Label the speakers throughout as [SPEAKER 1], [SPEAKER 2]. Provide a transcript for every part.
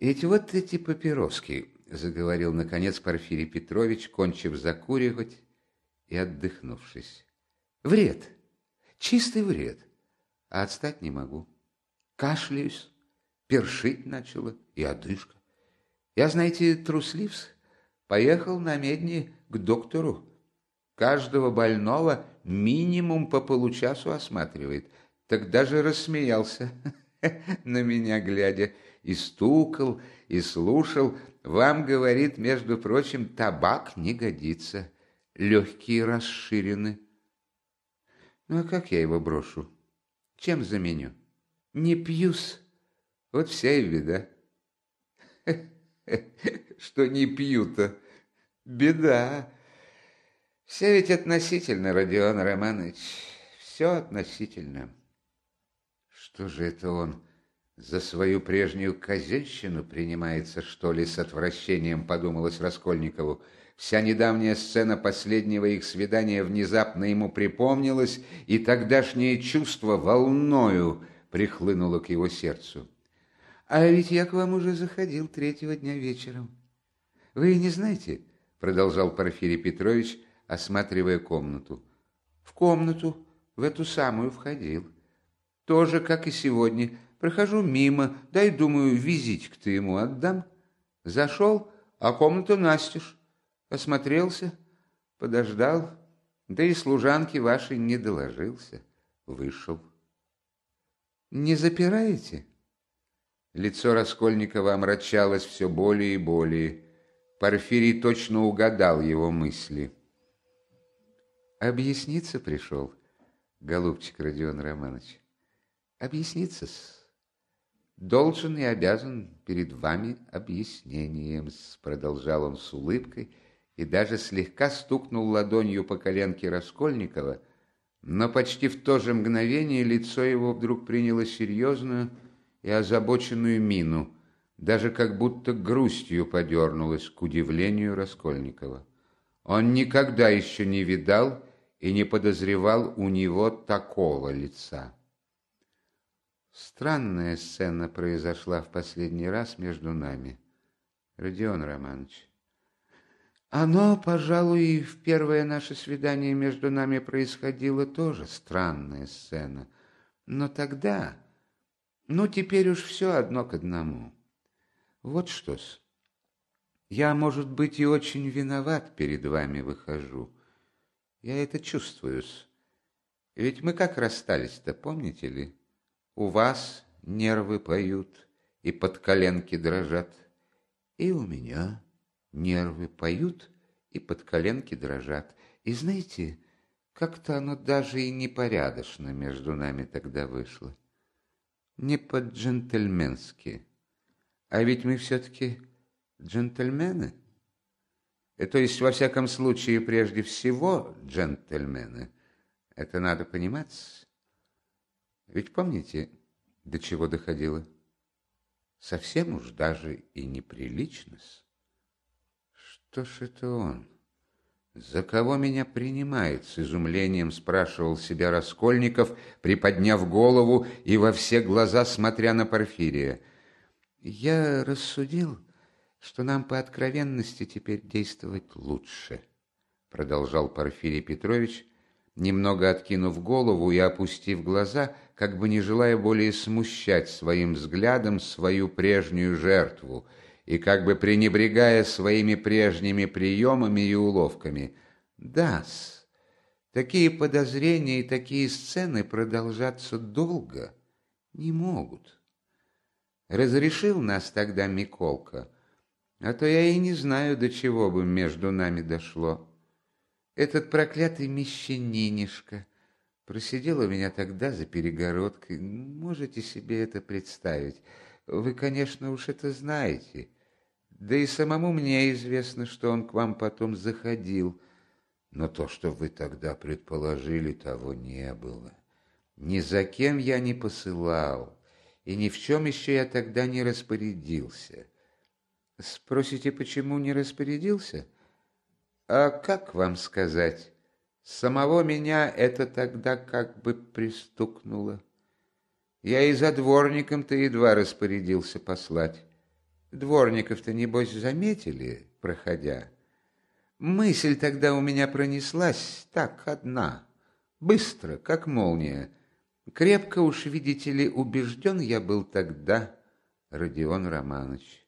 [SPEAKER 1] Ведь вот эти папироски, заговорил наконец Порфирий Петрович, кончив закуривать и отдохнувшись. Вред, чистый вред, а отстать не могу. Кашляюсь, першить начала и одышка. Я, знаете, трусливс, поехал на медни к доктору. Каждого больного минимум по получасу осматривает. Так даже рассмеялся на меня глядя и стукал, и слушал. Вам, говорит, между прочим, табак не годится. Легкие расширены. Ну, а как я его брошу? Чем заменю? Не пьюс. Вот вся и беда. Что не пью-то? Беда. Все ведь относительно, Родион Романович. Все относительно. Что же это он за свою прежнюю козельщину принимается, что ли, с отвращением, подумалось Раскольникову. Вся недавняя сцена последнего их свидания внезапно ему припомнилась, и тогдашнее чувство волною прихлынуло к его сердцу. «А ведь я к вам уже заходил третьего дня вечером. Вы не знаете?» — продолжал Порфирий Петрович, осматривая комнату. «В комнату, в эту самую входил. Тоже, как и сегодня, Прохожу мимо, дай, думаю, визитик-то ему отдам. Зашел, а комната настежь. Осмотрелся, подождал, да и служанке вашей не доложился. Вышел. Не запираете? Лицо Раскольникова омрачалось все более и более. Порфирий точно угадал его мысли. Объясниться пришел, голубчик Родион Романович. Объясниться-с должен и обязан перед вами объяснением, продолжал он с улыбкой и даже слегка стукнул ладонью по коленке Раскольникова, но почти в то же мгновение лицо его вдруг приняло серьезную и озабоченную мину, даже как будто грустью подернулось к удивлению Раскольникова. Он никогда еще не видал и не подозревал у него такого лица. Странная сцена произошла в последний раз между нами, Родион Романович. Оно, пожалуй, и в первое наше свидание между нами происходило тоже странная сцена. Но тогда... Ну, теперь уж все одно к одному. Вот что-с. Я, может быть, и очень виноват перед вами выхожу. Я это чувствую-с. Ведь мы как расстались-то, помните ли? У вас нервы поют и под коленки дрожат. И у меня нервы поют и под коленки дрожат. И знаете, как-то оно даже и непорядочно между нами тогда вышло. Не по-джентльменски. А ведь мы все-таки джентльмены. И то есть, во всяком случае, прежде всего, джентльмены. Это надо понимать. Ведь помните, до чего доходило? Совсем уж даже и неприлично. Что ж это он? За кого меня принимает? С изумлением спрашивал себя Раскольников, приподняв голову и во все глаза смотря на Порфирия. Я рассудил, что нам по откровенности теперь действовать лучше, продолжал Порфирий Петрович, немного откинув голову и опустив глаза, как бы не желая более смущать своим взглядом свою прежнюю жертву и как бы пренебрегая своими прежними приемами и уловками. Да-с, такие подозрения и такие сцены продолжаться долго не могут. Разрешил нас тогда Миколка, а то я и не знаю, до чего бы между нами дошло. Этот проклятый мещанинишка просидел у меня тогда за перегородкой. Можете себе это представить? Вы, конечно, уж это знаете. Да и самому мне известно, что он к вам потом заходил. Но то, что вы тогда предположили, того не было. Ни за кем я не посылал, и ни в чем еще я тогда не распорядился. Спросите, почему не распорядился? — а как вам сказать? Самого меня это тогда как бы пристукнуло. Я и за дворником-то едва распорядился послать. Дворников-то, небось, заметили, проходя. Мысль тогда у меня пронеслась так одна, быстро, как молния. Крепко уж, видите ли, убежден я был тогда, Родион Романович.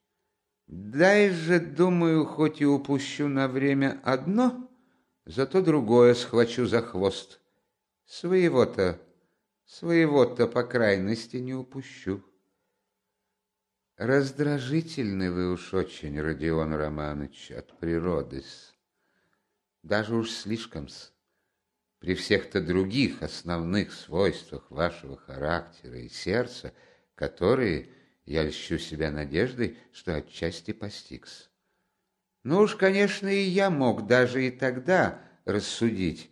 [SPEAKER 1] Дай же, думаю, хоть и упущу на время одно, зато другое схвачу за хвост. Своего-то, своего-то по крайности не упущу. Раздражительный вы уж очень, Родион Романович, от природы-с даже уж слишком-с. При всех-то других основных свойствах вашего характера и сердца, которые, я льщу себя надеждой, что отчасти постигс. Ну уж, конечно, и я мог даже и тогда рассудить,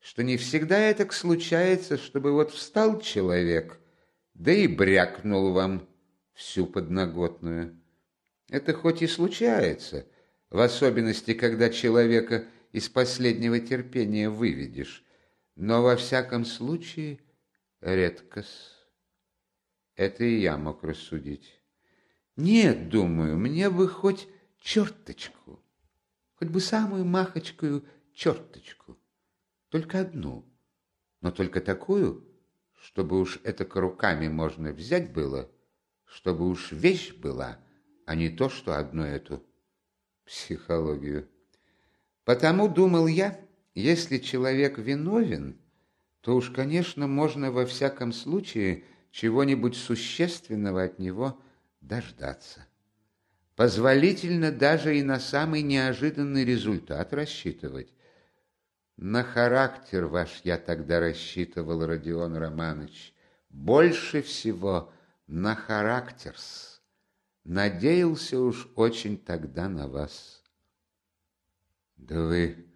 [SPEAKER 1] что не всегда это случается, чтобы вот встал человек, да и брякнул вам всю подноготную. Это хоть и случается, в особенности, когда человека из последнего терпения выведешь, но во всяком случае редкос. Это и я мог рассудить. Нет, думаю, мне бы хоть черточку, хоть бы самую махочкую черточку, только одну, но только такую, чтобы уж это руками можно взять было, чтобы уж вещь была, а не то, что одну эту психологию. Потому, думал я, если человек виновен, то уж, конечно, можно во всяком случае чего-нибудь существенного от него дождаться. Позволительно даже и на самый неожиданный результат рассчитывать. На характер ваш я тогда рассчитывал, Родион Романович, больше всего на характерс. Надеялся уж очень тогда на вас. «Да вы...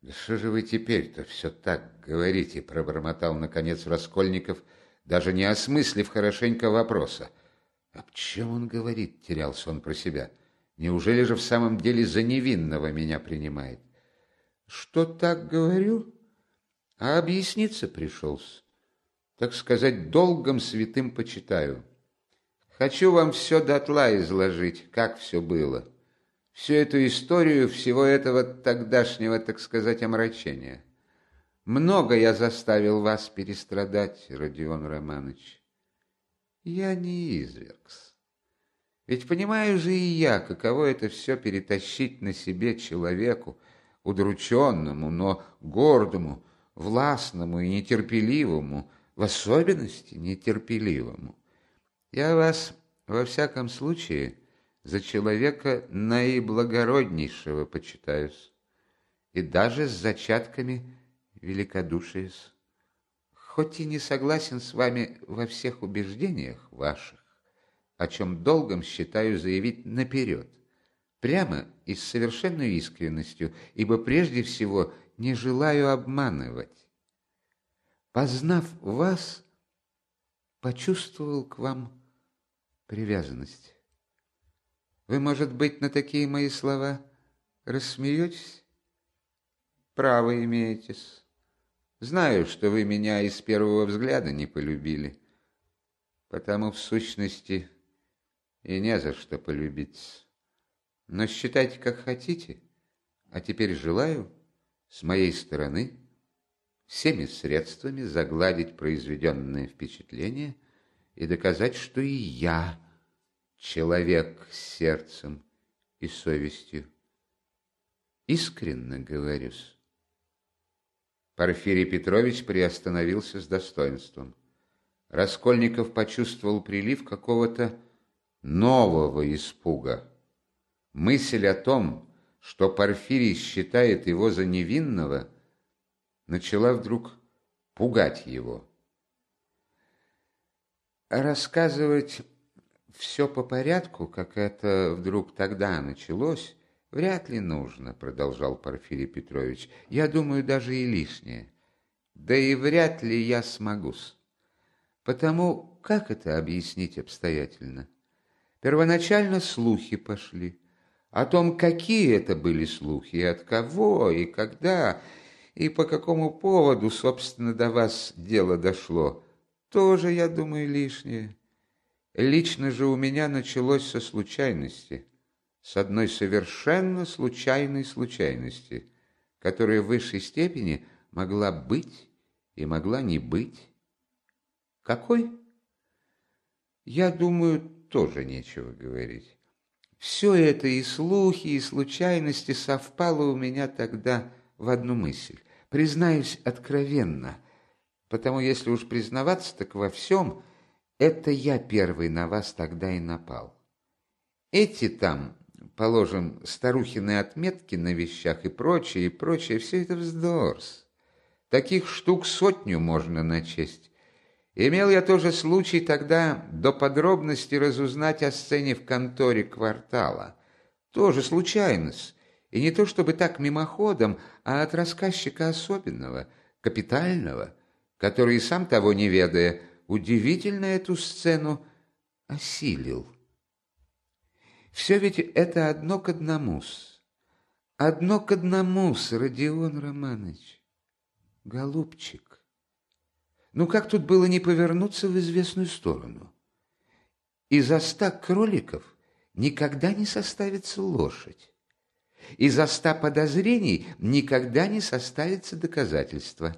[SPEAKER 1] Да что же вы теперь-то все так говорите?» пробормотал, наконец, Раскольников, даже не осмыслив хорошенько вопроса. «Об чем он говорит?» — терялся он про себя. «Неужели же в самом деле за невинного меня принимает?» «Что так говорю?» «А объясниться пришелся. Так сказать, долгом святым почитаю. Хочу вам все дотла изложить, как все было» всю эту историю всего этого тогдашнего, так сказать, омрачения. Много я заставил вас перестрадать, Родион Романович. Я не извергс. Ведь понимаю же и я, каково это все перетащить на себе человеку, удрученному, но гордому, властному и нетерпеливому, в особенности нетерпеливому. Я вас, во всяком случае, за человека наиблагороднейшего почитаюсь, и даже с зачатками великодушия. Хоть и не согласен с вами во всех убеждениях ваших, о чем долгом считаю заявить наперед, прямо и с совершенной искренностью, ибо прежде всего не желаю обманывать. Познав вас, почувствовал к вам привязанность. Вы, может быть, на такие мои слова рассмеетесь? Право имеетесь. Знаю, что вы меня и с первого взгляда не полюбили, потому в сущности и не за что полюбиться. Но считайте, как хотите, а теперь желаю с моей стороны всеми средствами загладить произведенное впечатление и доказать, что и я – человек с сердцем и совестью. Искренно говорюсь. Порфирий Петрович приостановился с достоинством. Раскольников почувствовал прилив какого-то нового испуга. Мысль о том, что Порфирий считает его за невинного, начала вдруг пугать его. Рассказывать все по порядку, как это вдруг тогда началось, вряд ли нужно, продолжал Порфирий Петрович. Я думаю, даже и лишнее. Да и вряд ли я смогу-с. Потому как это объяснить обстоятельно? Первоначально слухи пошли. О том, какие это были слухи, и от кого, и когда, и по какому поводу, собственно, до вас дело дошло, тоже, я думаю, лишнее. Лично же у меня началось со случайности, с одной совершенно случайной случайности, которая в высшей степени могла быть и могла не быть. Какой? Я думаю, тоже нечего говорить. Все это и слухи, и случайности совпало у меня тогда в одну мысль. Признаюсь откровенно, потому если уж признаваться, так во всем, это я первый на вас тогда и напал. Эти там, положим, старухины отметки на вещах и прочее, и прочее, все это вздорс. Таких штук сотню можно начесть. Имел я тоже случай тогда до подробности разузнать о сцене в конторе квартала. Тоже случайность. И не то чтобы так мимоходом, а от рассказчика особенного, капитального, который, сам того не ведая, удивительно эту сцену осилил. Все ведь это одно к одному-с. Одно к одному-с, Родион Романович. Голубчик. Ну как тут было не повернуться в известную сторону? Из ста кроликов никогда не составится лошадь. Из ста подозрений никогда не составится доказательство.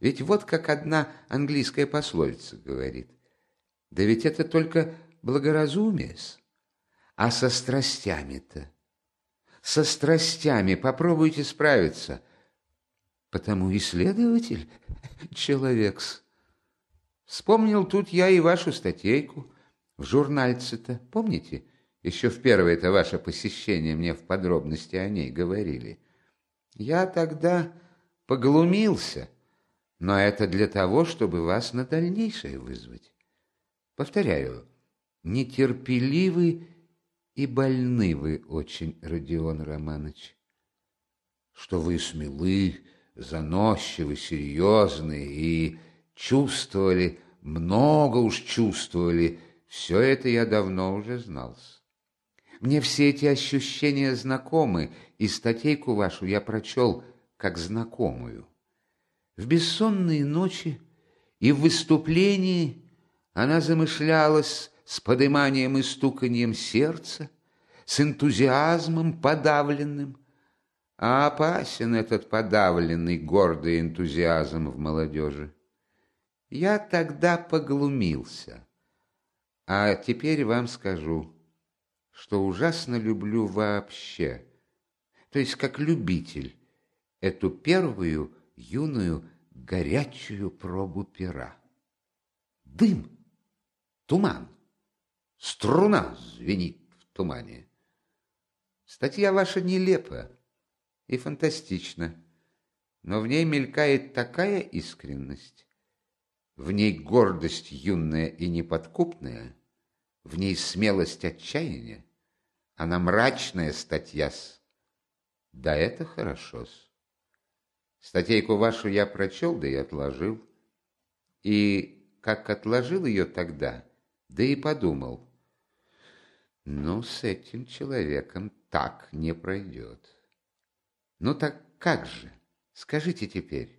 [SPEAKER 1] Ведь вот как одна английская пословица говорит. Да ведь это только благоразумие -с. А со страстями-то? Со страстями попробуйте справиться. Потому исследователь — человек-с. Вспомнил тут я и вашу статейку в журнальце-то, помните? Еще в первое-то ваше посещение мне в подробности о ней говорили. Я тогда поглумился, но это для того, чтобы вас на дальнейшее вызвать. Повторяю, нетерпеливы и больны вы очень, Родион Романович. Что вы смелы, заносчивы, серьезны и чувствовали, много уж чувствовали, все это я давно уже знал. Мне все эти ощущения знакомы, и статейку вашу я прочел как знакомую. В бессонные ночи и в выступлении она замышлялась с подыманием и стуканием сердца, с энтузиазмом подавленным. А опасен этот подавленный гордый энтузиазм в молодежи. Я тогда поглумился. А теперь вам скажу, что ужасно люблю вообще, то есть как любитель, эту первую юную горячую пробу пера. Дым, туман, струна звенит в тумане. Статья ваша нелепа и фантастична, но в ней мелькает такая искренность, в ней гордость юная и неподкупная, в ней смелость отчаяния. Она мрачная статья-с. Да это хорошо-с. Статейку вашу я прочел, да и отложил. И как отложил ее тогда, да и подумал, ну, с этим человеком так не пройдет. Ну так как же, скажите теперь,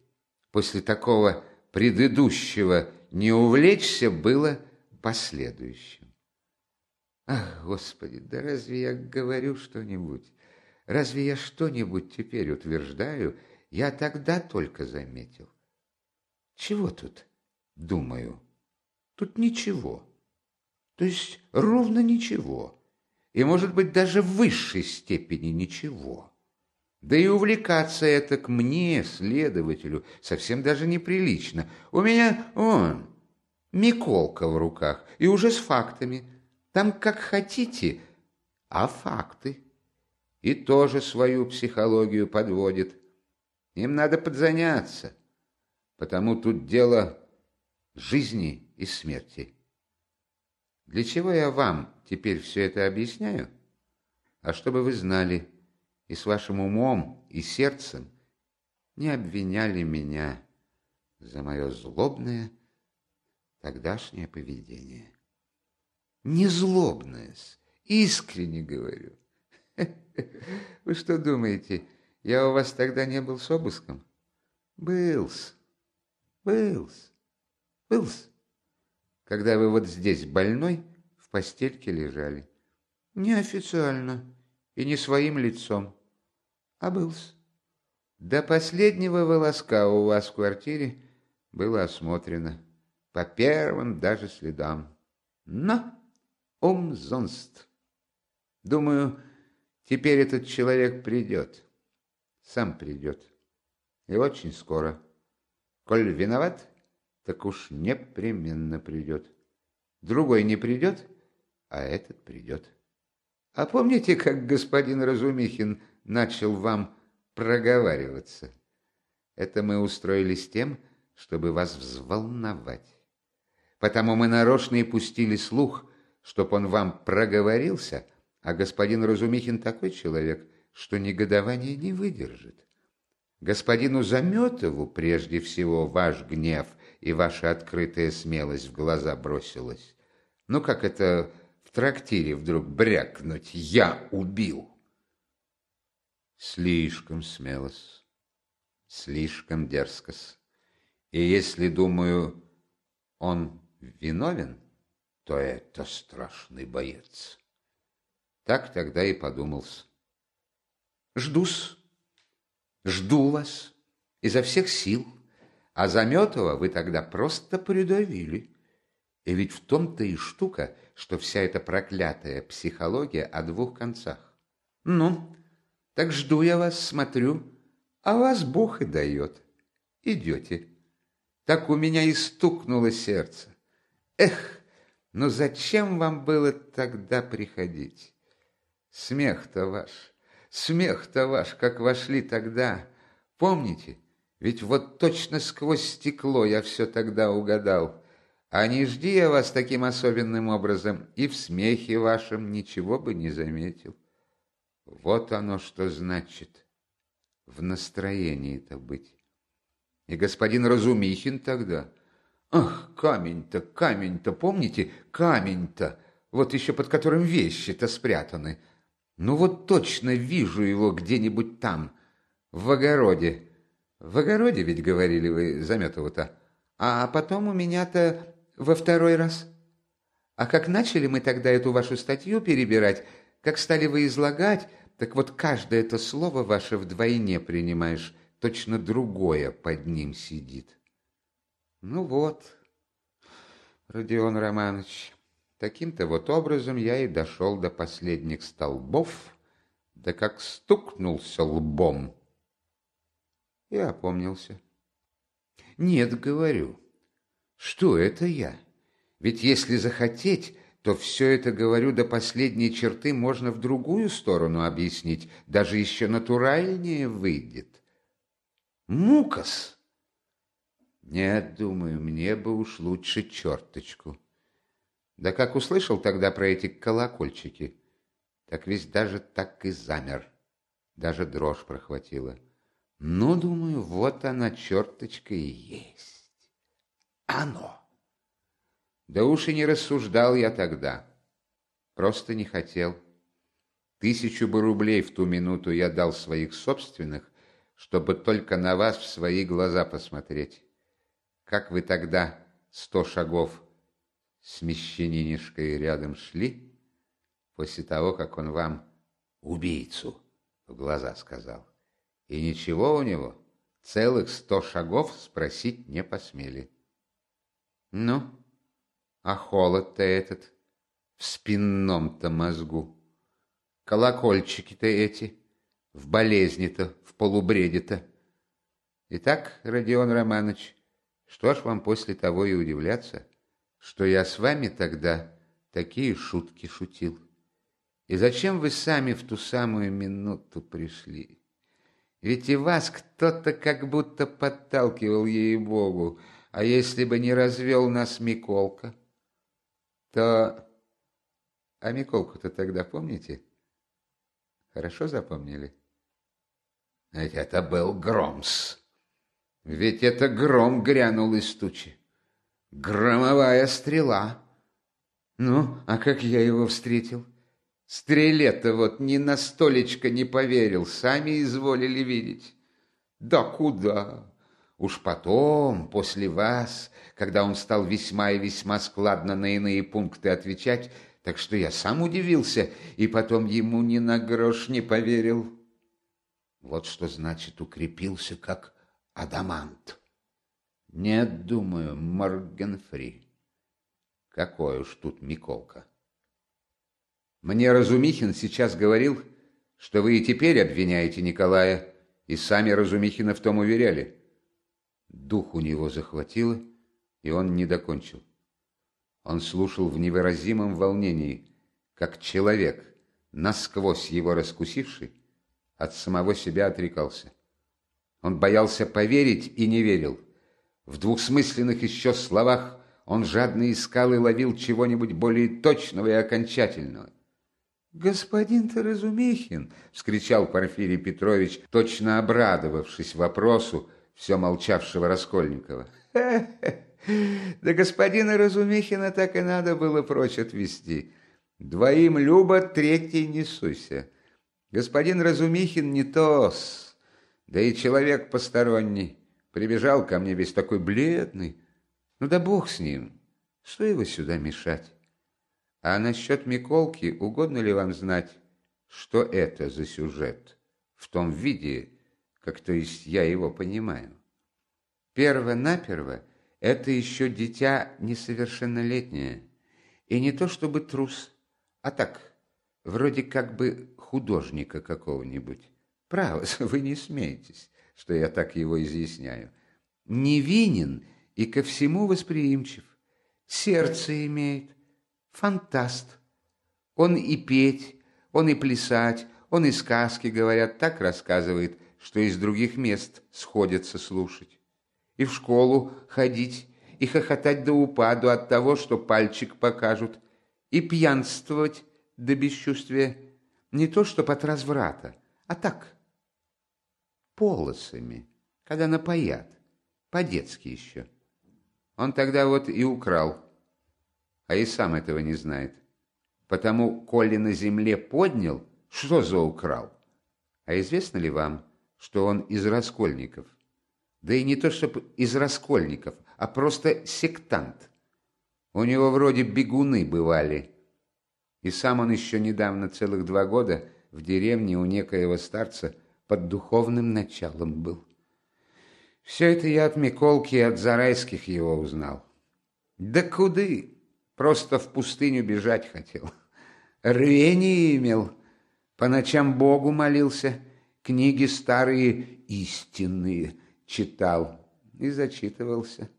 [SPEAKER 1] после такого предыдущего не увлечься было последующим. Ах, Господи, да разве я говорю что-нибудь? Разве я что-нибудь теперь утверждаю? Я тогда только заметил. Чего тут, думаю? Тут ничего. То есть ровно ничего. И, может быть, даже в высшей степени ничего. Да и увлекаться это к мне, следователю, совсем даже неприлично. У меня, он, Миколка в руках, и уже с фактами. Там как хотите, а факты. И тоже свою психологию подводит. Им надо подзаняться, потому тут дело жизни и смерти. Для чего я вам теперь все это объясняю? А чтобы вы знали, и с вашим умом и сердцем не обвиняли меня за мое злобное тогдашнее поведение. Не злобное, искренне говорю. Вы что думаете, я у вас тогда не был с обыском? Был-с, был-с, был-с. Когда вы вот здесь больной, постельке лежали. Неофициально и не своим лицом, а был-с. До последнего волоска у вас в квартире было осмотрено, по первым даже следам. Но умзонст. Думаю, теперь этот человек придет, сам придет, и очень скоро. Коль виноват, так уж непременно придет. Другой не придет, а этот придет. А помните, как господин Разумихин начал вам проговариваться? Это мы устроили с тем, чтобы вас взволновать. Потому мы нарочно и пустили слух, чтоб он вам проговорился, а господин Разумихин такой человек, что негодование не выдержит. Господину Заметову прежде всего ваш гнев и ваша открытая смелость в глаза бросилась. Ну, как это трактире вдруг брякнуть «Я убил». Слишком смелос, слишком дерзкос. И если, думаю, он виновен, то это страшный боец. Так тогда и подумался. Жду-с, жду вас изо всех сил, а Заметова вы тогда просто придавили. И ведь в том-то и штука, что вся эта проклятая психология о двух концах. Ну, так жду я вас, смотрю, а вас Бог и дает. Идете. Так у меня и стукнуло сердце. Эх, ну зачем вам было тогда приходить? Смех-то ваш, смех-то ваш, как вошли тогда. Помните? Ведь вот точно сквозь стекло я все тогда угадал. А не жди я вас таким особенным образом, и в смехе вашем ничего бы не заметил. Вот оно что значит в настроении-то быть. И господин Разумихин тогда... Ах, камень-то, камень-то, помните, камень-то, вот еще под которым вещи-то спрятаны. Ну вот точно вижу его где-нибудь там, в огороде. В огороде ведь, говорили вы, Заметову-то. А потом у меня-то во второй раз. А как начали мы тогда эту вашу статью перебирать, как стали вы излагать, так вот каждое это слово ваше вдвойне принимаешь, точно другое под ним сидит. Ну вот, Родион Романович, таким-то вот образом я и дошел до последних столбов, да как стукнулся лбом и опомнился. Нет, говорю, что это я? Ведь если захотеть, то все это, говорю, до последней черты можно в другую сторону объяснить, даже еще натуральнее выйдет. Мукас! Нет, думаю, мне бы уж лучше черточку. Да как услышал тогда про эти колокольчики, так весь даже так и замер, даже дрожь прохватила. Ну, думаю, вот она, черточка и есть оно. Да уж и не рассуждал я тогда. Просто не хотел. Тысячу бы рублей в ту минуту я дал своих собственных, чтобы только на вас в свои глаза посмотреть. Как вы тогда сто шагов с мещанинишкой рядом шли, после того, как он вам убийцу в глаза сказал. И ничего у него, целых сто шагов спросить не посмели. Ну, а холод-то этот в спинном-то мозгу. Колокольчики-то эти, в болезни-то, в полубреде-то. Итак, Родион Романович, что ж вам после того и удивляться, что я с вами тогда такие шутки шутил? И зачем вы сами в ту самую минуту пришли? Ведь и вас кто-то как будто подталкивал ей-богу, а если бы не развел нас Миколка, то... А Миколку-то тогда помните? Хорошо запомнили? Ведь это был Громс. Ведь это гром грянул из тучи. Громовая стрела. Ну, а как я его встретил? Стреле-то вот ни на столечко не поверил, сами изволили видеть. Да куда? Уж потом, после вас, когда он стал весьма и весьма складно на иные пункты отвечать, так что я сам удивился и потом ему ни на грош не поверил. Вот что значит укрепился, как адамант. Нет, думаю, Моргенфри. Какой уж тут Миколка. Мне Разумихин сейчас говорил, что вы и теперь обвиняете Николая, и сами Разумихина в том уверяли. Дух у него захватило, и он не докончил. Он слушал в невыразимом волнении, как человек, насквозь его раскусивший, от самого себя отрекался. Он боялся поверить и не верил. В двухсмысленных еще словах он жадно искал и ловил чего-нибудь более точного и окончательного. «Господин-то Разумихин!» — вскричал Порфирий Петрович, точно обрадовавшись вопросу все молчавшего Раскольникова. «Хе -хе. Да господина Разумихина так и надо было прочь отвести. Двоим Люба, третий не суйся. Господин Разумихин не тос, да и человек посторонний. Прибежал ко мне весь такой бледный. Ну да бог с ним, что его сюда мешать? А насчет Миколки, угодно ли вам знать, что это за сюжет? В том виде, как то есть я его понимаю. Перво-наперво это еще дитя несовершеннолетнее. И не то чтобы трус, а так, вроде как бы художника какого-нибудь. Право, вы не смеетесь, что я так его изъясняю. Невинен и ко всему восприимчив. Сердце имеет, фантаст. Он и петь, он и плясать, он и сказки, говорят, так рассказывает, что из других мест сходятся слушать. И в школу ходить, и хохотать до упаду от того, что пальчик покажут, и пьянствовать до бесчувствия, не то что под разврата, а так, полосами, когда напоят, по-детски еще. Он тогда вот и украл а и сам этого не знает. Потому, коли на земле поднял, что за украл? А известно ли вам, что он из раскольников? Да и не то, чтобы из раскольников, а просто сектант. У него вроде бегуны бывали. И сам он еще недавно, целых два года, в деревне у некоего старца под духовным началом был. Все это я от Миколки и от Зарайских его узнал. Да куды? Просто в пустыню бежать хотел. Рвение имел, по ночам Богу молился, книги старые истинные читал и зачитывался.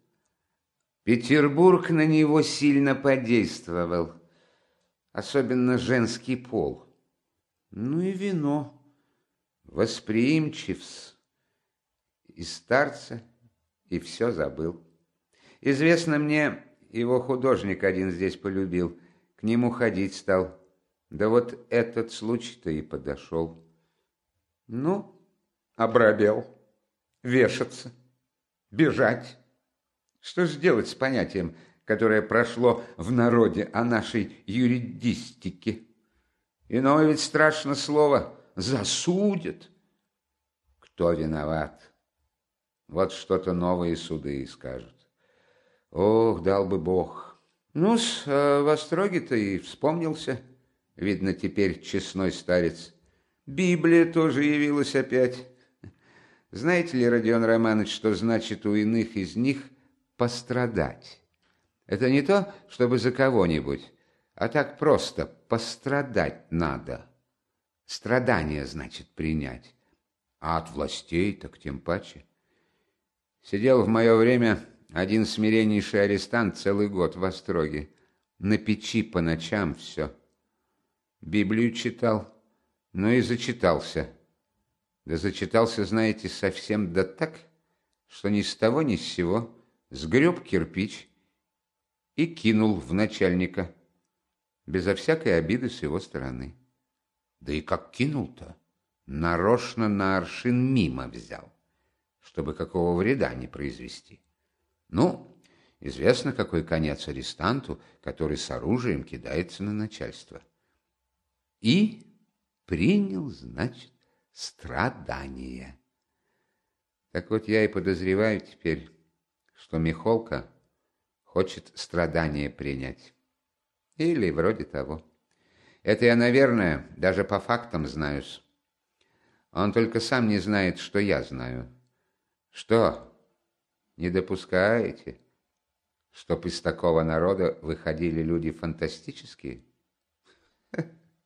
[SPEAKER 1] Петербург на него сильно подействовал, особенно женский пол. Ну и вино, восприимчивс, и старца, и все забыл. Известно мне, его художник один здесь полюбил, к нему ходить стал. Да вот этот случай-то и подошел. Ну, обрабел, вешаться, бежать. Что же делать с понятием, которое прошло в народе о нашей юридистике? Иное ведь страшно слово «засудят». Кто виноват? Вот что-то новые суды скажут. Ох, дал бы бог. Ну-с, а в Остроге-то и вспомнился. Видно, теперь честной старец. Библия тоже явилась опять. Знаете ли, Родион Романович, что значит у иных из них пострадать? Это не то, чтобы за кого-нибудь, а так просто пострадать надо. Страдание значит принять. А от властей так тем паче. Сидел в мое время один смиреннейший арестант целый год в Остроге. На печи по ночам все. Библию читал, но и зачитался. Да зачитался, знаете, совсем да так, что ни с того ни с сего сгреб кирпич и кинул в начальника, безо всякой обиды с его стороны. Да и как кинул-то, нарочно на аршин мимо взял, чтобы какого вреда не произвести. Ну, известно, какой конец арестанту, который с оружием кидается на начальство. И принял, значит, страдания. Так вот, я и подозреваю теперь, что Михолка хочет страдания принять. Или вроде того. Это я, наверное, даже по фактам знаюсь. Он только сам не знает, что я знаю. Что, не допускаете, чтоб из такого народа выходили люди фантастические?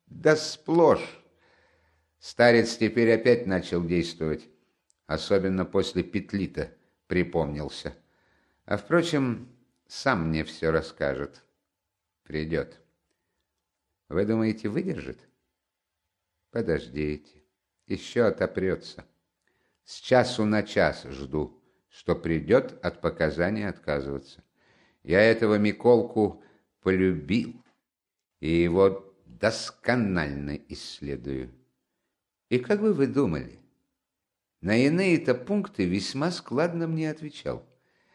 [SPEAKER 1] Да сплошь. Старец теперь опять начал действовать, особенно после петли-то припомнился. А, впрочем, сам мне все расскажет. Придет. Вы думаете, выдержит? Подождите. Еще отопрется. С часу на час жду, что придет от показаний отказываться. Я этого Миколку полюбил, и его досконально исследую. И как бы вы думали, на иные-то пункты весьма складно мне отвечал.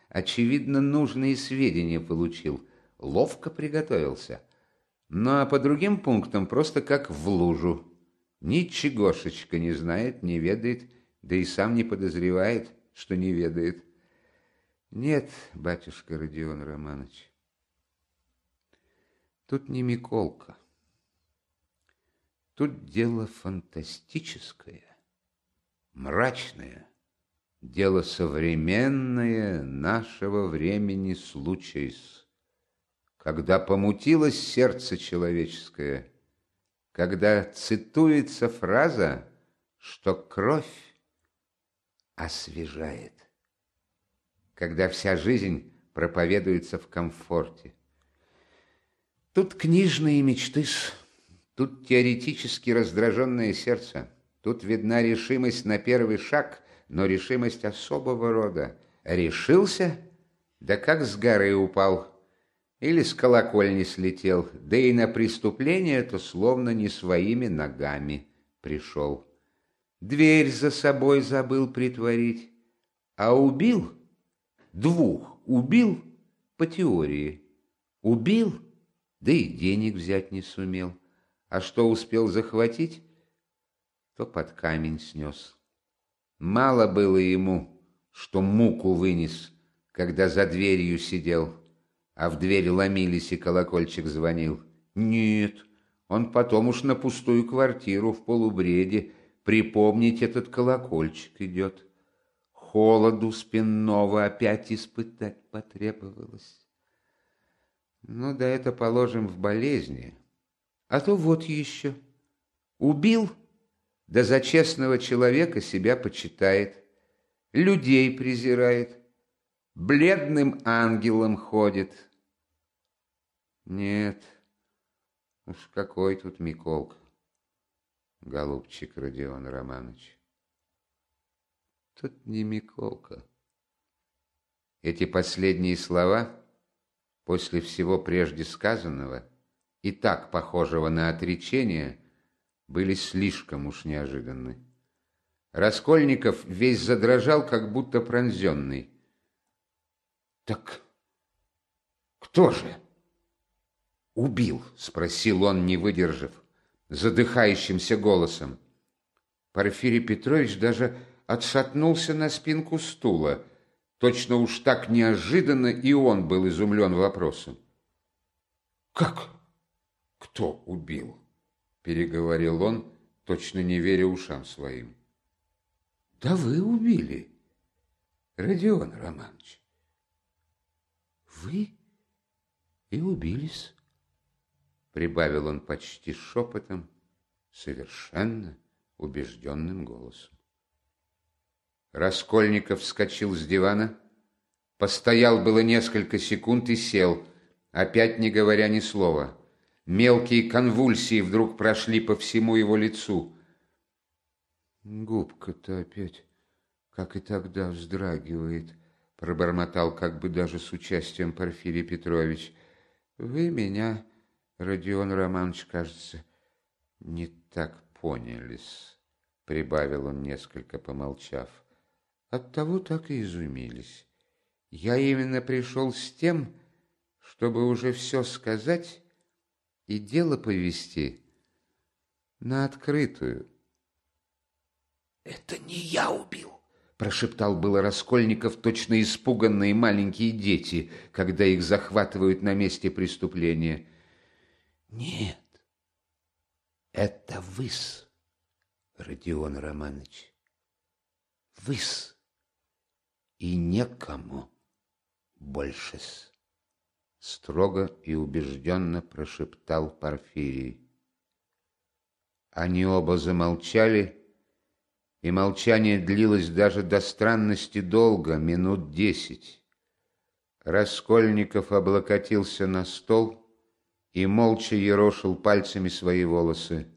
[SPEAKER 1] Очевидно, нужные сведения получил, ловко приготовился. Ну а по другим пунктам просто как в лужу. Ничегошечка не знает, не ведает, да и сам не подозревает, что не ведает. Нет, батюшка Родион Романович, тут не Миколка. Тут дело фантастическое, мрачное, дело современное нашего времени случай, когда помутилось сердце человеческое, когда цитуется фраза, что кровь освежает. Когда вся жизнь проповедуется в комфорте. Тут книжные мечты, тут теоретически раздраженное сердце, тут видна решимость на первый шаг, но решимость особого рода. Решился, да как с горы упал, или с колокольни слетел, да и на преступление то словно не своими ногами пришел дверь за собой забыл притворить, а убил двух, убил по теории, убил, да и денег взять не сумел, а что успел захватить, то под камень снес. Мало было ему, что муку вынес, когда за дверью сидел, а в дверь ломились и колокольчик звонил. Нет, он потом уж на пустую квартиру в полубреде Припомнить этот колокольчик идет. Холоду спинного опять испытать потребовалось. Ну да это положим в болезни. А то вот еще. Убил, да за честного человека себя почитает, людей презирает, бледным ангелом ходит. Нет, уж какой тут Миколка голубчик Родион Романович. Тут не Миколка. Эти последние слова, после всего прежде сказанного, и так похожего на отречение, были слишком уж неожиданны. Раскольников весь задрожал, как будто пронзенный. «Так кто же?» «Убил?» — спросил он, не выдержав задыхающимся голосом. Порфирий Петрович даже отшатнулся на спинку стула. Точно уж так неожиданно и он был изумлен вопросом. «Как? Кто убил?» — переговорил он, точно не веря ушам своим. «Да вы убили, Родион Романович. Вы и убились» прибавил он почти шепотом, совершенно убежденным голосом. Раскольников вскочил с дивана, постоял было несколько секунд и сел, опять не говоря ни слова. Мелкие конвульсии вдруг прошли по всему его лицу. «Губка-то опять, как и тогда, вздрагивает», — пробормотал как бы даже с участием Порфирий Петрович. «Вы меня Родион Романович, кажется, не так понялись, прибавил он, несколько помолчав. Оттого так и изумились. Я именно пришел с тем, чтобы уже все сказать и дело повести на открытую. «Это не я убил!» — прошептал было Раскольников, точно испуганные маленькие дети, когда их захватывают на месте преступления — Нет, это выс, Родион Романович, выс, и некому больше -с. Строго и убежденно прошептал Порфирий. Они оба замолчали, и молчание длилось даже до странности долго, минут десять. Раскольников облокотился на стол и молча ерошил пальцами свои волосы.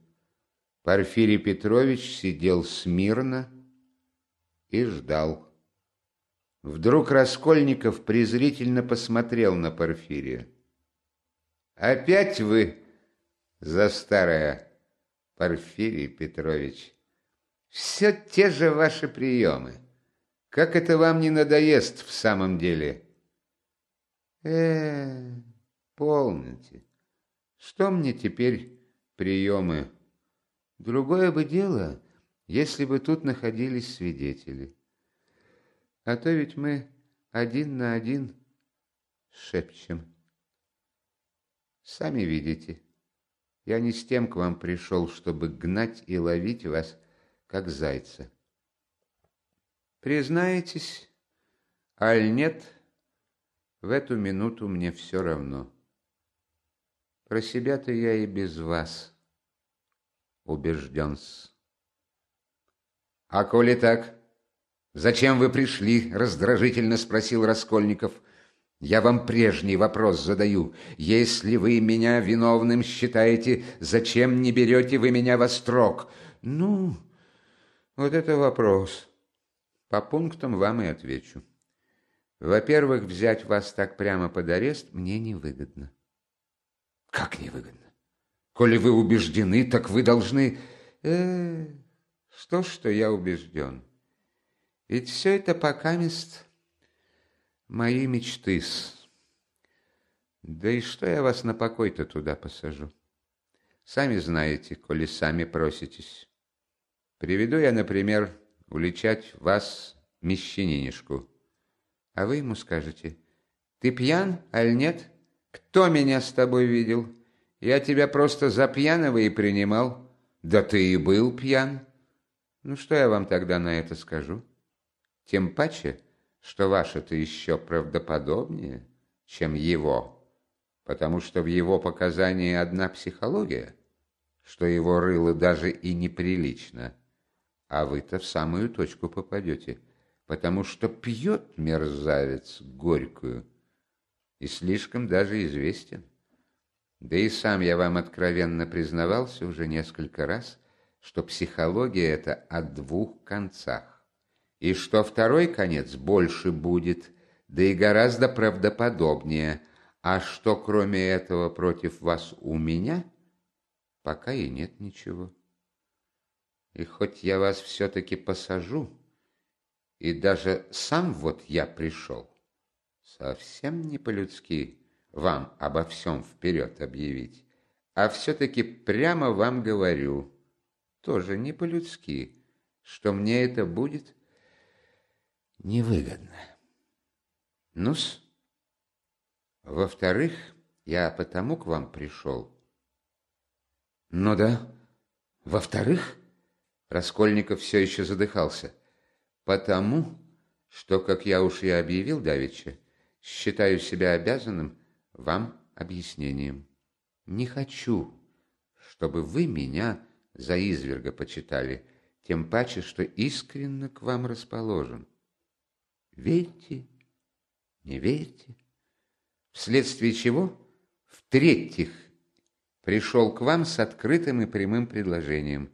[SPEAKER 1] Порфирий Петрович сидел смирно и ждал. Вдруг Раскольников презрительно посмотрел на Порфирия. «Опять вы за старое, Порфирий Петрович? Все те же ваши приемы. Как это вам не надоест в самом деле?» «Э, полните. Что мне теперь приемы? Другое бы дело, если бы тут находились свидетели. А то ведь мы один на один шепчем. Сами видите, я не с тем к вам пришел, чтобы гнать и ловить вас, как зайца. Признаетесь, аль нет, в эту минуту мне все равно. Про себя-то я и без вас убежден-с. «А коли так, зачем вы пришли?» — раздражительно спросил Раскольников. «Я вам прежний вопрос задаю. Если вы меня виновным считаете, зачем не берете вы меня во строк?» «Ну, вот это вопрос. По пунктам вам и отвечу. Во-первых, взять вас так прямо под арест мне невыгодно. Как невыгодно? Коли вы убеждены, так вы должны... Э, что, что я убежден? Ведь все это пока мест мои мечты -с. Да и что я вас на покой-то туда посажу? Сами знаете, коли сами проситесь. Приведу я, например, уличать вас, мещанинишку. А вы ему скажете, ты пьян, аль нет? Кто меня с тобой видел? Я тебя просто за пьяного и принимал. Да ты и был пьян. Ну, что я вам тогда на это скажу? Тем паче, что ваше-то еще правдоподобнее, чем его, потому что в его показании одна психология, что его рыло даже и неприлично, а вы-то в самую точку попадете, потому что пьет мерзавец горькую, и слишком даже известен. Да и сам я вам откровенно признавался уже несколько раз, что психология это о двух концах, и что второй конец больше будет, да и гораздо правдоподобнее, а что кроме этого против вас у меня, пока и нет ничего. И хоть я вас все-таки посажу, и даже сам вот я пришел, Совсем не по-людски вам обо всем вперед объявить. А все-таки прямо вам говорю, тоже не по-людски, что мне это будет невыгодно. Ну-с. Во-вторых, я потому к вам пришел. Ну да. Во-вторых, Раскольников все еще задыхался. Потому, что, как я уж и объявил давеча, считаю себя обязанным вам объяснением. Не хочу, чтобы вы меня за изверга почитали, тем паче, что искренне к вам расположен. Верьте, не верьте. Вследствие чего, в-третьих, пришел к вам с открытым и прямым предложением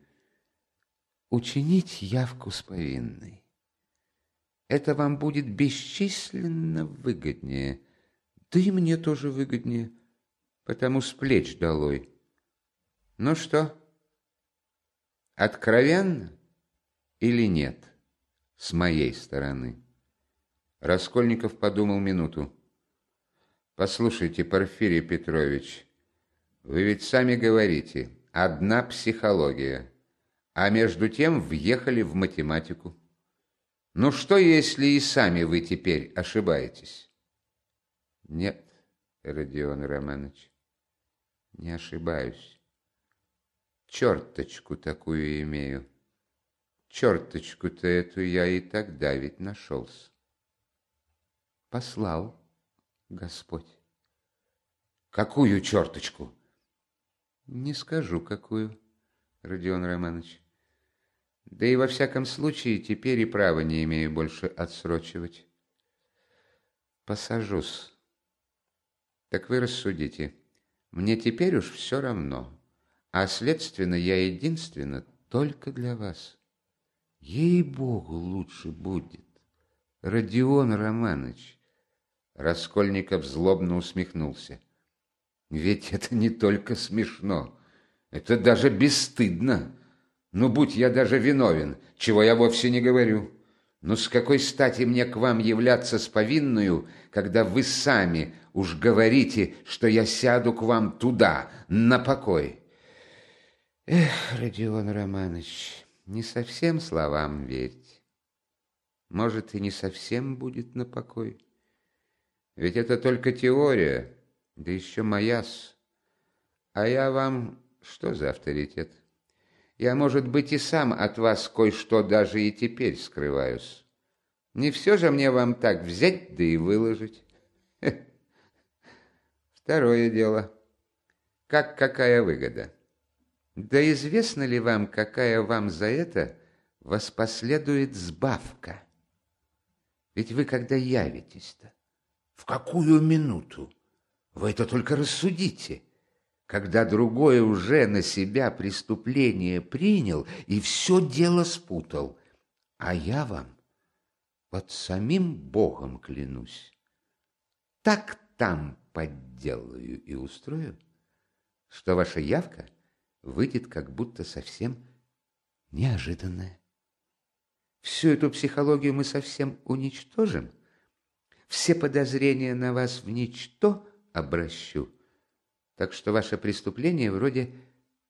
[SPEAKER 1] учинить явку с повинной. Это вам будет бесчисленно выгоднее. Да и мне тоже выгоднее, потому с плеч долой. Ну что, откровенно или нет с моей стороны? Раскольников подумал минуту. Послушайте, Порфирий Петрович, вы ведь сами говорите, одна психология, а между тем въехали в математику. Ну что, если и сами вы теперь ошибаетесь? Нет, Родион Романович, Не ошибаюсь. Черточку такую имею. Черточку-то эту я и тогда ведь нашелся. Послал Господь. Какую черточку? Не скажу, какую, Родион Романович. Да и во всяком случае теперь и права не имею больше отсрочивать. Посажусь. Так вы рассудите. Мне теперь уж все равно. А следственно, я единственно только для вас. Ей-богу, лучше будет. Родион Романович. Раскольников злобно усмехнулся. Ведь это не только смешно, это даже бесстыдно. Ну, будь я даже виновен, чего я вовсе не говорю. Но с какой стати мне к вам являться с повинную, когда вы сами уж говорите, что я сяду к вам туда, на покой? Эх, Родион Романович, не совсем словам верьте. Может, и не совсем будет на покой. Ведь это только теория, да еще моя-с. А я вам что за авторитет? Я, может быть, и сам от вас кое-что даже и теперь скрываюсь. Не все же мне вам так взять, да и выложить. Второе дело. Как какая выгода? Да известно ли вам, какая вам за это воспоследует сбавка? Ведь вы когда явитесь-то? В какую минуту? Вы это только рассудите. Когда другой уже на себя преступление принял и все дело спутал. А я вам под самим Богом клянусь. Так там подделаю и устрою, что ваша явка выйдет как будто совсем неожиданная. Всю эту психологию мы совсем уничтожим, все подозрения на вас в ничто обращу. Так что ваше преступление вроде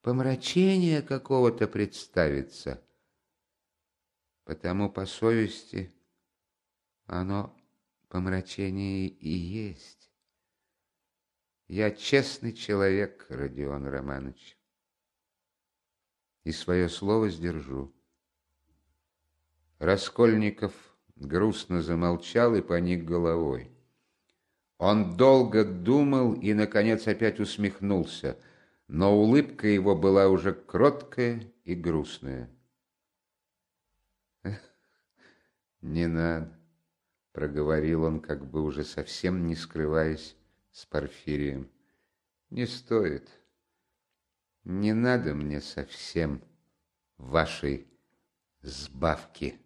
[SPEAKER 1] помрачения какого-то представится. Потому по совести оно помрачение и есть. Я честный человек, Родион Романович, и свое слово сдержу. Раскольников грустно замолчал и поник головой. Он долго думал и, наконец, опять усмехнулся, но улыбка его была уже кроткая и грустная. «Не надо», — проговорил он, как бы уже совсем не скрываясь с Порфирием. «Не стоит. Не надо мне совсем вашей сбавки».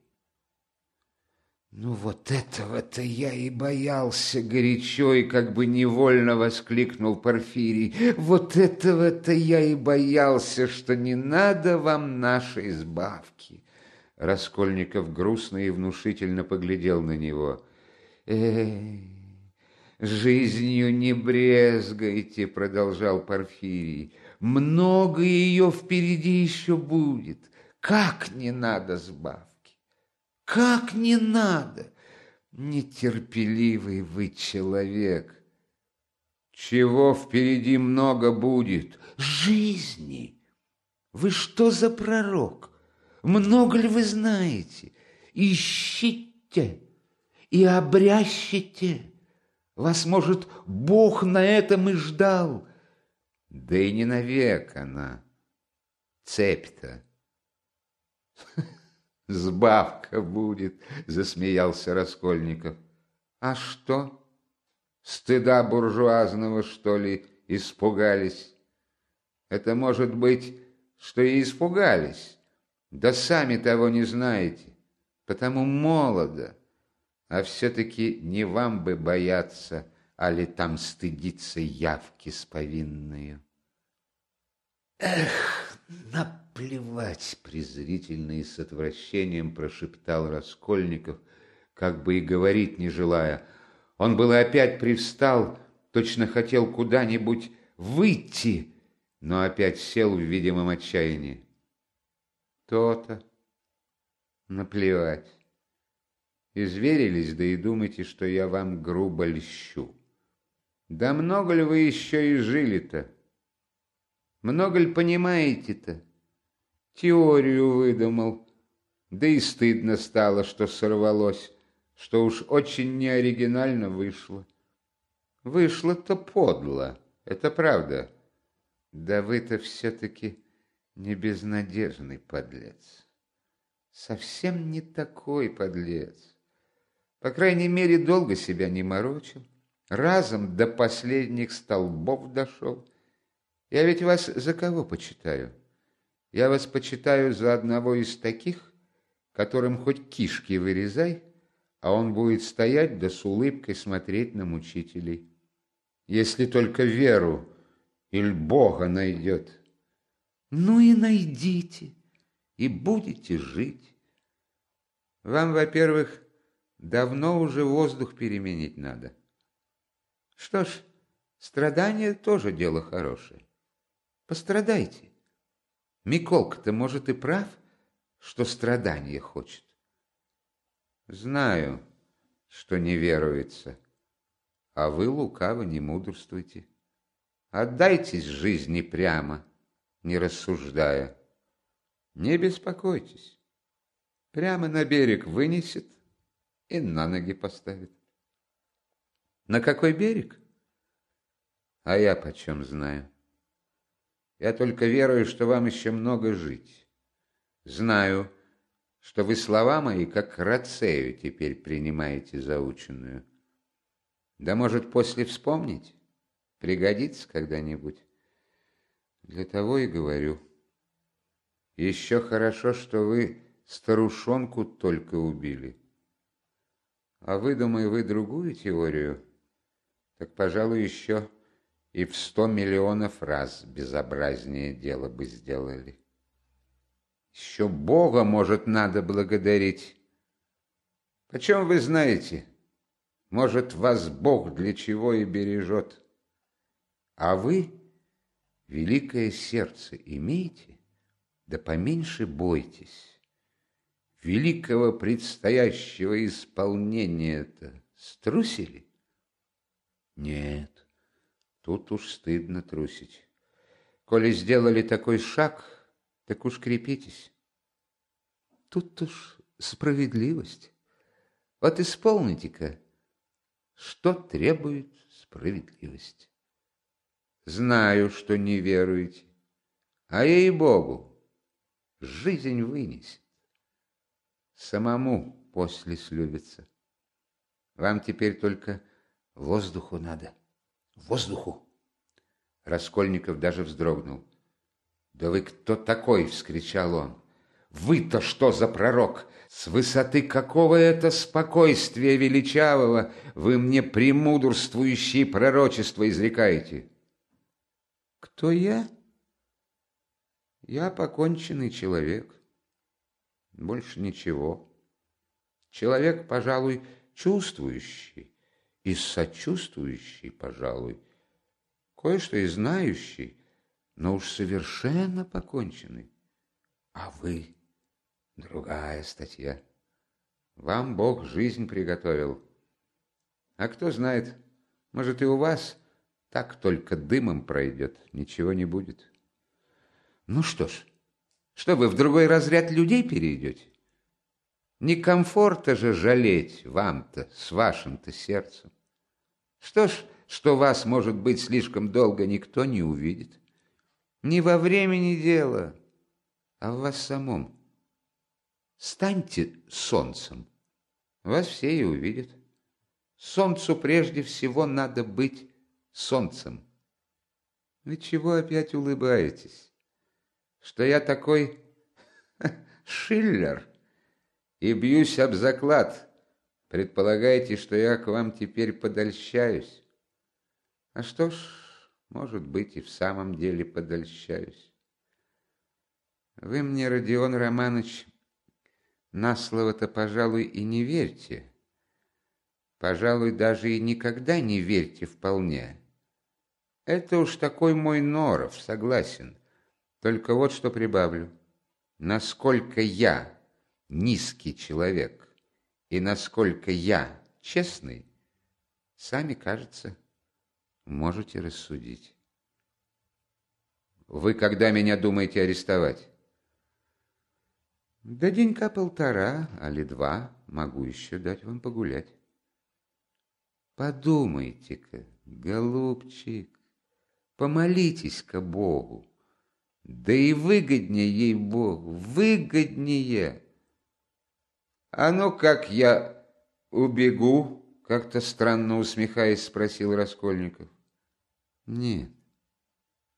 [SPEAKER 1] «Ну вот этого-то я и боялся горячо и как бы невольно воскликнул Порфирий. Вот этого-то я и боялся, что не надо вам нашей избавки». Раскольников грустно и внушительно поглядел на него. «Эй, жизнью не брезгайте», — продолжал Порфирий. «Много ее впереди еще будет. Как не надо сбавки? Как не надо? Нетерпеливый вы человек. Чего впереди много будет? Жизни. Вы что за пророк? Много ли вы знаете? Ищите и обрящите. Вас, может, Бог на этом и ждал. Да и не навек она. Цепь-то. Сбавка будет, засмеялся Раскольников. А что? Стыда буржуазного, что ли, испугались? Это может быть, что и испугались, да сами того не знаете, потому молодо, а все-таки не вам бы бояться, а ли там стыдиться явки с повинною. Эх, на плевать!» — презрительно и с отвращением прошептал Раскольников, как бы и говорить не желая. Он было опять привстал, точно хотел куда-нибудь выйти, но опять сел в видимом отчаянии. То-то. Наплевать. Изверились, да и думаете, что я вам грубо льщу. Да много ли вы еще и жили-то? Много ли понимаете-то? Теорию выдумал. Да и стыдно стало, что сорвалось, что уж очень неоригинально вышло. Вышло-то подло, это правда. Да вы-то все-таки не безнадежный подлец. Совсем не такой подлец. По крайней мере, долго себя не морочил. Разом до последних столбов дошел. Я ведь вас за кого почитаю? Я вас почитаю за одного из таких, которым хоть кишки вырезай, а он будет стоять да с улыбкой смотреть на мучителей. Если только веру или Бога найдет. Ну и найдите, и будете жить. Вам, во-первых, давно уже воздух переменить надо. Что ж, страдание тоже дело хорошее. Пострадайте. Миколка-то, может, и прав, что страдание хочет. Знаю, что не веруется, а вы лукаво не мудрствуйте. Отдайтесь жизни прямо, не рассуждая. Не беспокойтесь. Прямо на берег вынесет и на ноги поставит. На какой берег? А я почем знаю. Я только верую, что вам еще много жить. Знаю, что вы слова мои, как рацею, теперь принимаете заученную. Да, может, после вспомнить? Пригодится когда-нибудь. Для того и говорю. Еще хорошо, что вы старушонку только убили. А выдумай вы другую теорию, так, пожалуй, еще и в сто миллионов раз безобразнее дело бы сделали. Еще Бога, может, надо благодарить. Почем вы знаете? Может, вас Бог для чего и бережет. А вы великое сердце имеете, да поменьше бойтесь. Великого предстоящего исполнения-то струсили? Нет, тут уж стыдно трусить. Коли сделали такой шаг, так уж крепитесь. Тут уж справедливость. Вот исполните-ка, что требует справедливость. Знаю, что не веруете, а ей-богу, жизнь вынесет. Самому после слюбится. Вам теперь только воздуху надо, воздуху. Раскольников даже вздрогнул. «Да вы кто такой?» — вскричал он. «Вы-то что за пророк? С высоты какого это спокойствия величавого вы мне премудрствующие пророчества изрекаете?» Кто я? Я поконченный человек. Больше ничего. Человек, пожалуй, чувствующий и сочувствующий, пожалуй, кое-что и знающий, но уж совершенно поконченный. А вы — другая статья. Вам Бог жизнь приготовил. А кто знает, может, и у вас — так только дымом пройдет, ничего не будет. Ну что ж, что вы в другой разряд людей перейдете? Не комфорта же жалеть вам-то с вашим-то сердцем. Что ж, что вас, может быть, слишком долго никто не увидит. Не во времени дело, а в вас самом. Станьте солнцем, вас все и увидят. Солнцу прежде всего надо быть солнцем. Вы чего опять улыбаетесь? Что я такой Шиллер и бьюсь об заклад. Предполагаете, что я к вам теперь подольщаюсь? А что ж, может быть, и в самом деле подольщаюсь. Вы мне, Родион Романович, на слово-то, пожалуй, и не верьте. Пожалуй, даже и никогда не верьте вполне. Это уж такой мой норов, согласен. Только вот что прибавлю. Насколько я низкий человек и насколько я честный, сами, кажется, можете рассудить. вы когда меня думаете арестовать?
[SPEAKER 2] Да денька полтора, али два могу еще дать вам погулять. Подумайте-ка, голубчик, помолитесь-ка Богу. Да и выгоднее ей Богу, выгоднее.
[SPEAKER 1] А ну как я убегу, как-то странно усмехаясь, спросил Раскольников.
[SPEAKER 2] Нет,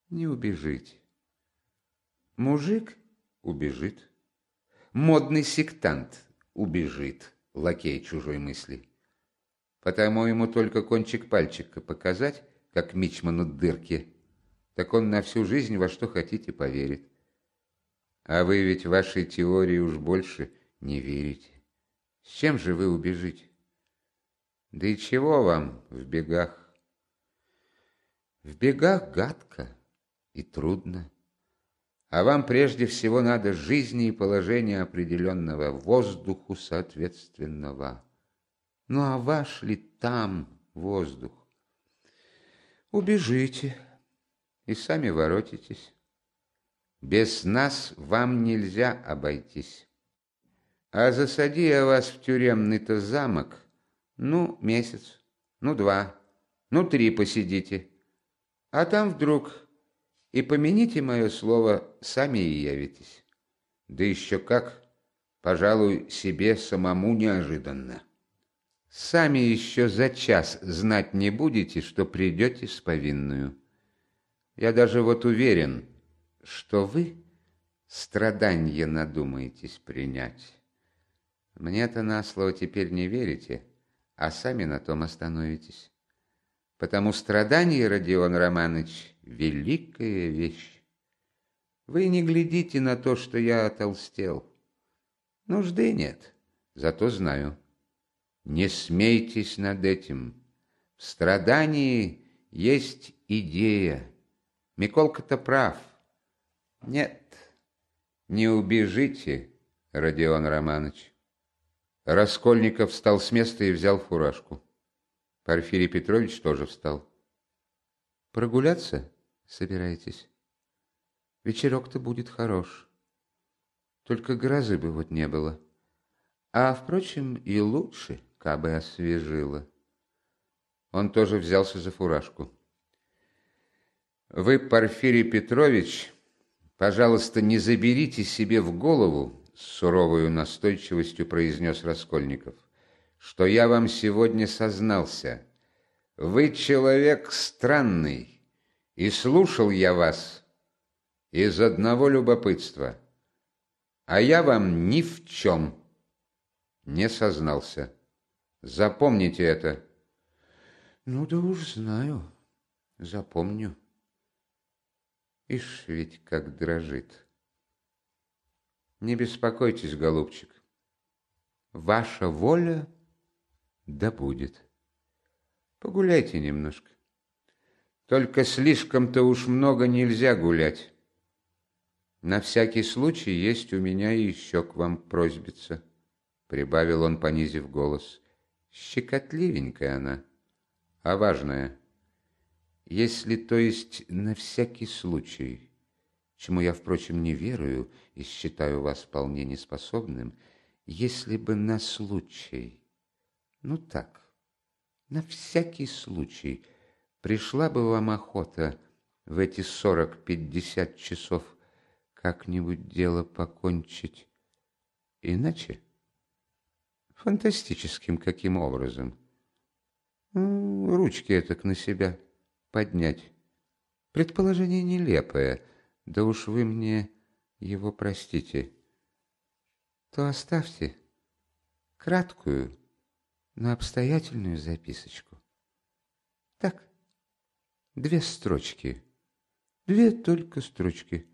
[SPEAKER 2] не убежите. Мужик убежит. Модный сектант убежит, лакей чужой мысли. Потому ему только кончик пальчика показать, как мичману дырки, так он на всю жизнь во что хотите поверит. А вы ведь вашей теории уж больше не верите. С чем же вы убежите? Да и чего вам в бегах? В бегах гадко и трудно. А вам прежде всего надо жизни и положения определенного, воздуху соответственного. Ну а ваш ли там воздух? Убежите и сами воротитесь. Без нас вам нельзя обойтись. А засади я вас в тюремный-то замок, ну, месяц, ну, два, ну, три посидите. А там вдруг, и помяните мое слово, сами и явитесь. Да еще как, пожалуй, себе самому неожиданно. Сами еще за час знать не будете, что придете с повинную. Я даже вот уверен, что вы страдания надумаетесь принять. Мне-то на слово теперь не верите, а сами на том остановитесь. Потому страдание, Родион Романович, великая вещь. Вы не глядите на то, что я отолстел. Нужды нет, зато знаю. Не смейтесь над этим. В страдании есть идея. Миколка-то прав. Нет, не убежите, Родион Романович. Раскольников встал с места и взял фуражку. Порфирий Петрович тоже встал. Прогуляться собираетесь? Вечерок-то будет хорош. Только грозы бы вот не было. А, впрочем, и лучше, кабы освежило. Он тоже взялся за фуражку. Вы, Порфирий Петрович, пожалуйста, не заберите себе в голову, с суровой настойчивостью произнес Раскольников, что я вам сегодня сознался. Вы человек странный, и слушал я вас из одного любопытства, а я вам ни в чем не сознался. Запомните это. Ну да уж знаю, запомню. Ишь ведь как дрожит. Не беспокойтесь, голубчик. Ваша воля да будет. Погуляйте немножко. Только слишком-то уж много нельзя гулять. На всякий случай есть у меня еще к вам просьбица, прибавил он, понизив голос. Щекотливенькая она, а важная. Если, то есть, на всякий случай, чему я, впрочем, не верую и считаю вас вполне неспособным, если бы на случай, ну так, на всякий случай, пришла бы вам охота в эти сорок-пятьдесят часов как-нибудь дело покончить иначе? Фантастическим каким образом? Ручки этак на себя – поднять. Предположение нелепое, да уж вы мне его простите. То оставьте краткую, но обстоятельную записочку. Так, две строчки, две только строчки.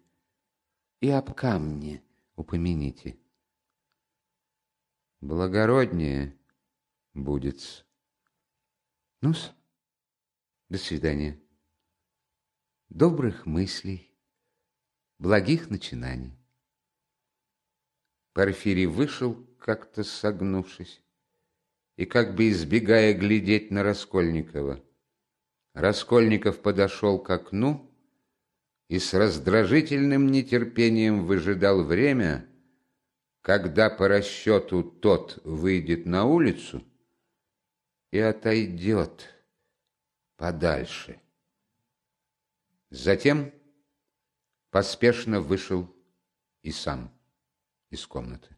[SPEAKER 2] И об камне упомяните. Благороднее будет. Ну-с. До свидания. Добрых мыслей, благих начинаний. Порфирий вышел, как-то согнувшись, и как бы избегая глядеть на Раскольникова. Раскольников подошел к окну, и с раздражительным нетерпением выжидал время, когда по расчету тот выйдет на улицу и отойдет подальше. Затем поспешно вышел и сам из комнаты.